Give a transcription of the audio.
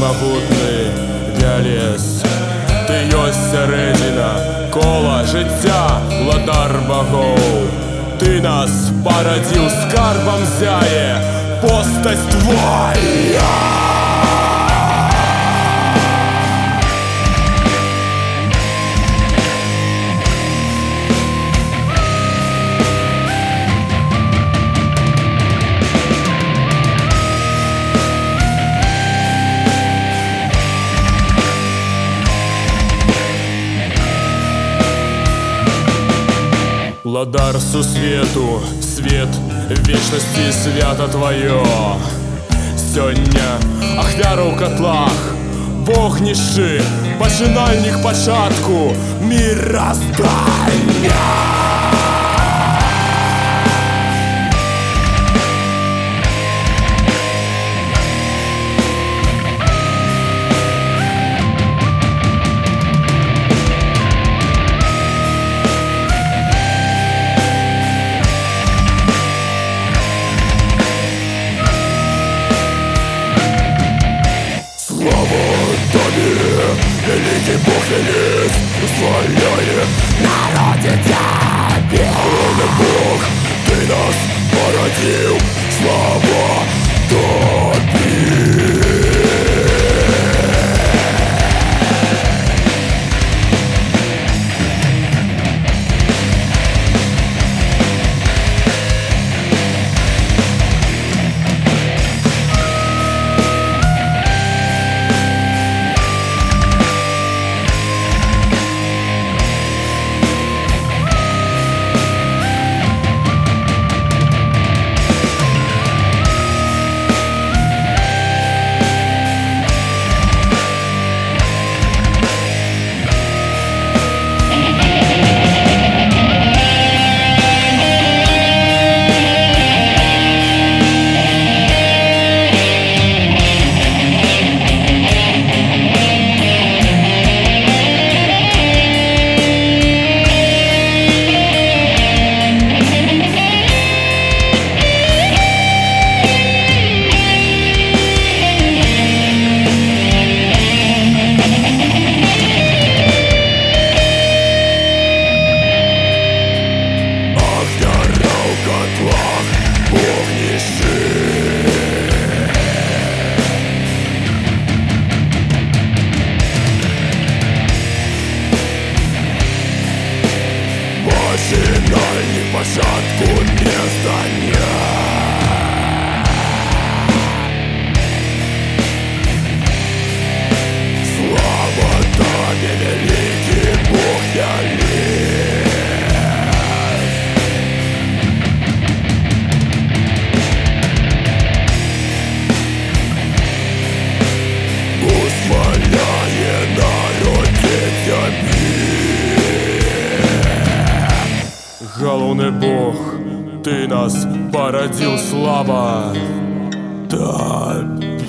темний вялес, ти йось середина, кола життя, владар богов. Ти нас породил скарбом зяє, постать твоя. Ладар сусвету, свет вечности свято твое. Сёння ахвяра ў котлах, Бог нішчы, пачынальнік пачатку міраздання. Слава тобі, великий Бог велик, Условляє народе Головний Бог, ти нас породил слава тобі.